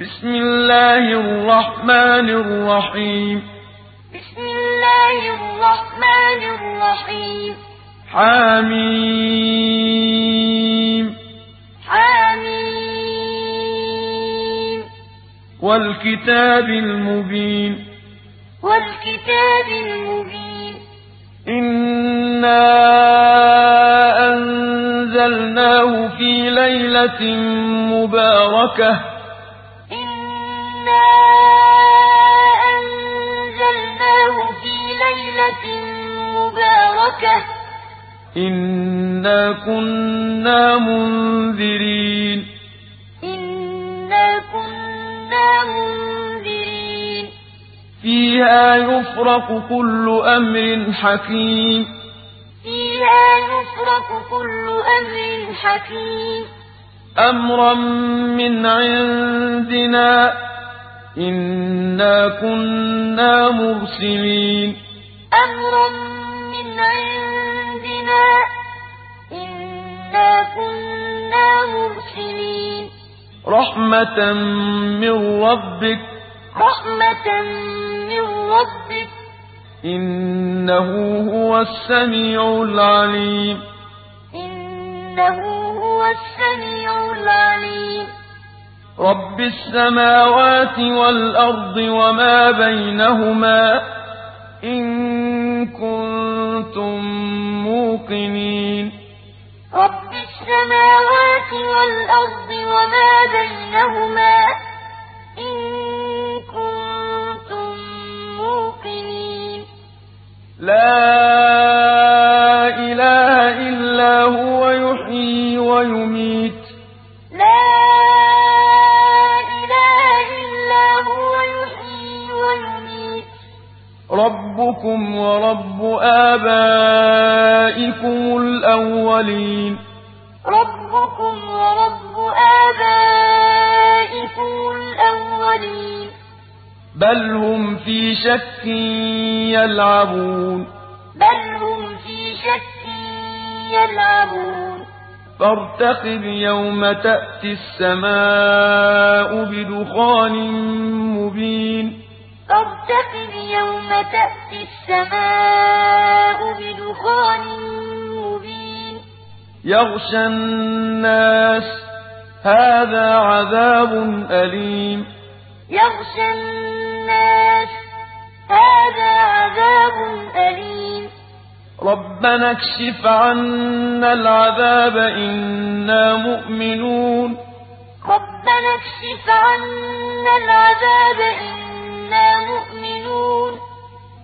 بسم الله الرحمن الرحيم. بسم الله الرحمن الرحيم. حميم. حميم. والكتاب المبين. والكتاب المبين. إنا أنزلناه في ليلة مباركة. أنزلناه في ليلة مباركة. إنا كنا منذرين. إنا كنا منذرين. فيها يفرق كل أمر حكيم. فيها يفرق كل أمر حكيم. أمرا من عندنا. إنا كنا مرسلين أمرا من عندنا إنا كنا مرسلين رحمة من ربك رحمة من ربك إنه هو السميع العليم إنه هو السميع العليم رب السماوات والأرض وما بينهما إن كنتم موقنين رب السماوات والأرض وما بينهما بل هم في شك يلعبون. بل هم في شك يلعبون. فارتقب يوم تأتي السماء بدخان مبين. فارتقب يوم تأتي السماء بدخان مبين. يغشى الناس هذا عذاب أليم. يغشى الناس هذا عذاب أليم. ربنا اكشف عنا العذاب إنا مؤمنون. ربنا اكشف عنا العذاب إنا مؤمنون.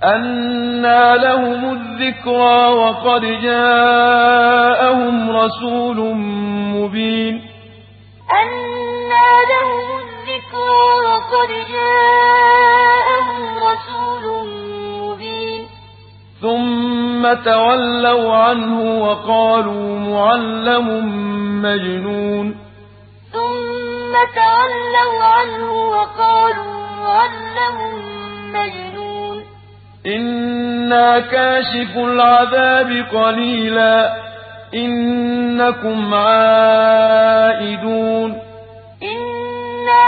أنى لهم الذكرى وقد جاءهم رسول مبين. لهم وقد جاءهم رسول مبين. ثم تولوا عنه وقالوا معلم مجنون. ثم تولوا عنه وقالوا معلم مجنون. إنا كاشف العذاب قليلا. إنكم عائدون.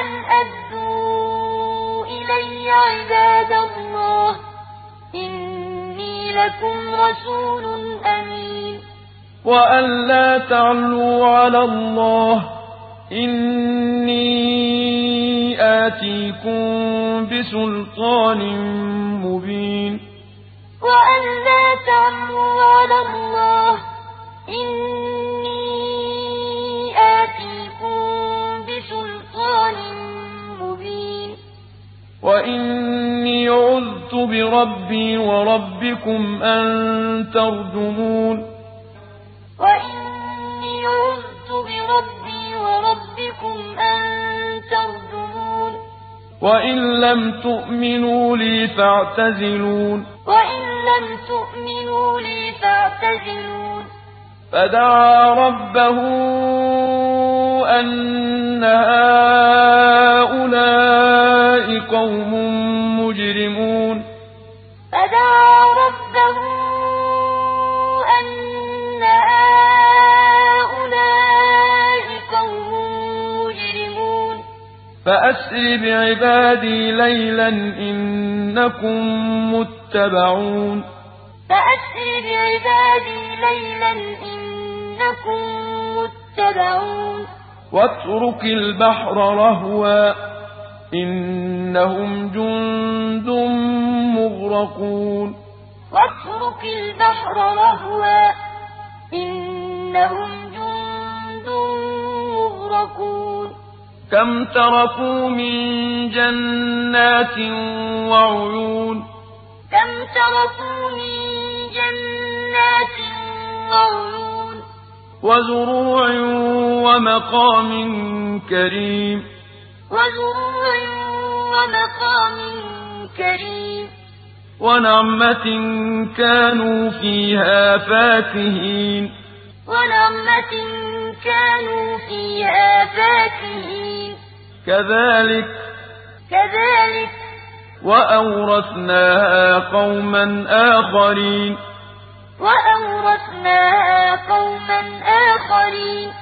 أن أدوا إلي عباد الله إني لكم رسول أمين وأن لا تعلوا على الله إني آتيكم بسلطان مبين وأن لا تعلوا على الله وإني عذت بربي وربكم أن ترجمون وإني عذت بربي وربكم أن ترجمون وإن لم تؤمنوا لي فاعتزلون وإن لم تؤمنوا لي فاعتزلون فدعا ربه أن قوم مجرمون. فدعا ربه أن هؤلاء قوم مجرمون. فأسر بعبادي ليلا إنكم متبعون. فأسر بعبادي ليلا إنكم متبعون. واترك البحر رهوا. إنهم جند مغرقون. واترك البحر رهوا. إنهم جند مغرقون. كم تركوا من جنات وعيون. كم تركوا من جنات وعيون. وزروع ومقام كريم. وزروع كريم. ونعمة كانوا فيها فاكهين. ونعمة كانوا فيها فاكهين. كذلك كذلك وأورثناها قوما آخرين. وأورثناها قوما آخرين.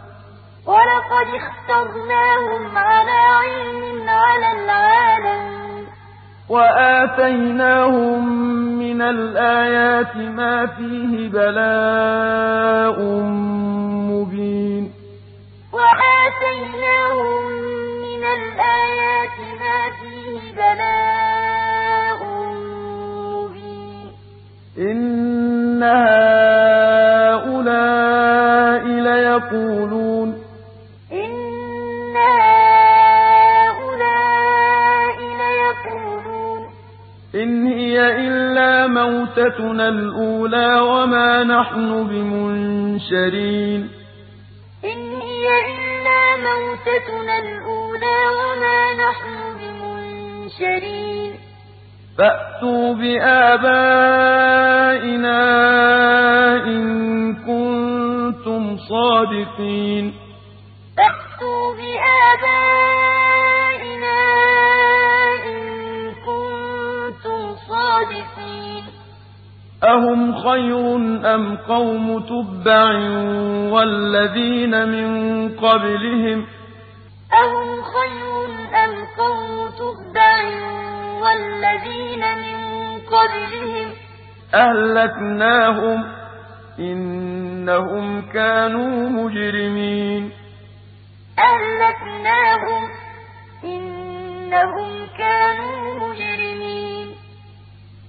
ولقد اخترناهم على علم على العالمين وآتيناهم من الآيات ما فيه بلاء مبين. وآتيناهم من الآيات ما فيه بلاء مبين. إن هؤلاء ليقولون موتتنا الأولى وما نحن بمنشرين إن هي إلا موتتنا الأولى وما نحن بمنشرين فأتوا بآبائنا إن كنتم صادقين فأتوا بآبائنا أهم خير أم قوم تبع والذين من قبلهم أهم خير أم قوم تبع والذين من قبلهم أهلكناهم إنهم كانوا مجرمين أهلكناهم إنهم كانوا مجرمين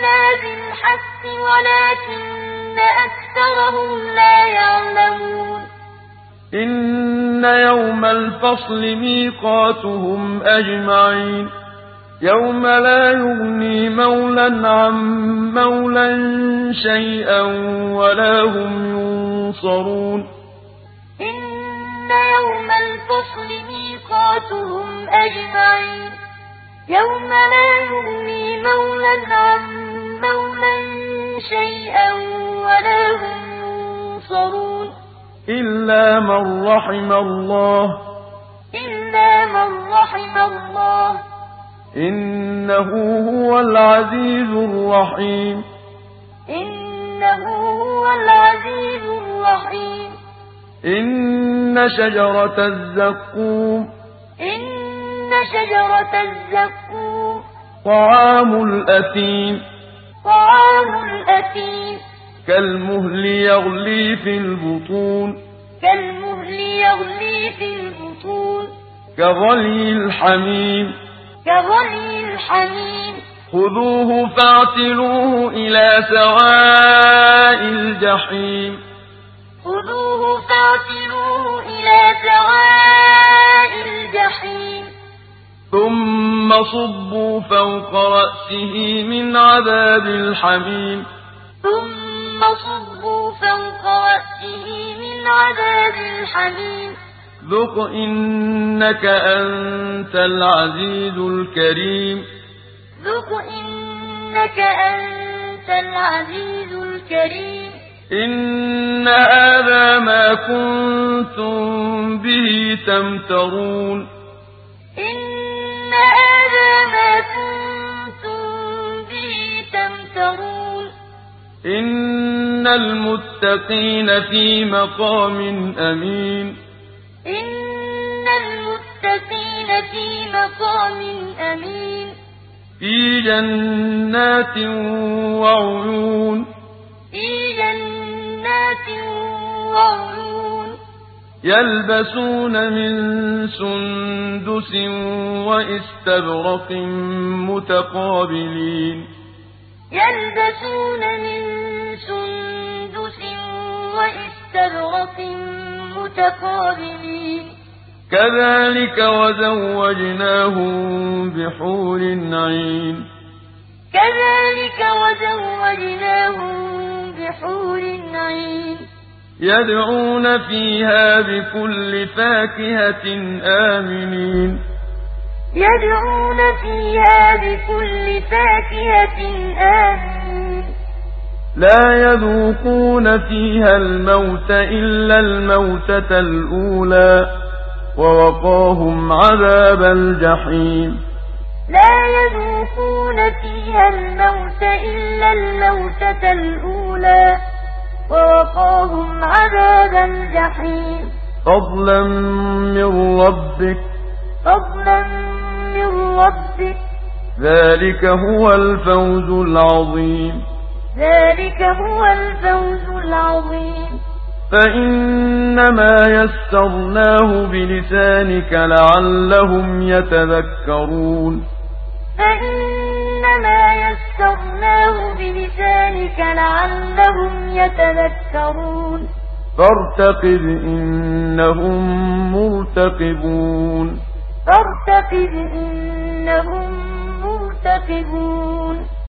إلا بالحق ولكن أكثرهم لا يعلمون إن يوم الفصل ميقاتهم أجمعين يوم لا يغني مولا عن مولا شيئا ولا هم ينصرون إن يوم الفصل ميقاتهم أجمعين يوم لا يغني مولا عن مولا شيئا ولا هم ينصرون. إلا من رحم الله. إلا من رحم الله. إنه هو العزيز الرحيم. إنه هو العزيز الرحيم. إن شجرة الزقوم. إن شجرة الزقوم. طعام الأثيم. طعام الأثيم. كالمهل يغلي في البطون. كالمهل يغلي في البطون. كغلي الحميم. كغلي الحميم. خذوه فاعتلوه إلى سواء الجحيم. خذوه صبوا فوق رأسه من عذاب الحميم. ثم صبوا فوق رأسه من عذاب الحميم. ذق إنك أنت العزيز الكريم. ذق إنك أنت العزيز الكريم. إن هذا ما كنتم به تمترون. تمترون إن المتقين في مقام أمين إن المتقين في مقام أمين في جنات وعيون في جنات وعيون يلبسون من سندس وإستبرق متقابلين يلبسون من سندس وإستبرق متقابلين. كذلك وزوجناهم بحور عين. كذلك وزوجناهم بحور عين. يدعون فيها بكل فاكهة آمنين. يدعون فيها بكل فاكهة آمنين لا يذوقون فيها الموت إلا الموتة الأولى ووقاهم عذاب الجحيم. لا يذوقون فيها الموت إلا الموتة الأولى ووقاهم عذاب الجحيم. فضلا من ربك. فضلا من ربك ذلك هو الفوز العظيم. ذلك هو الفوز العظيم. فإنما يسرناه بلسانك لعلهم يتذكرون. فإنما يسرناه بلسانك لعلهم يتذكرون. فارتقب إنهم مرتقبون. فارتقب إنهم مرتقبون.